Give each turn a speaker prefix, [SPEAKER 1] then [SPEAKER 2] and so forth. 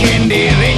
[SPEAKER 1] candy.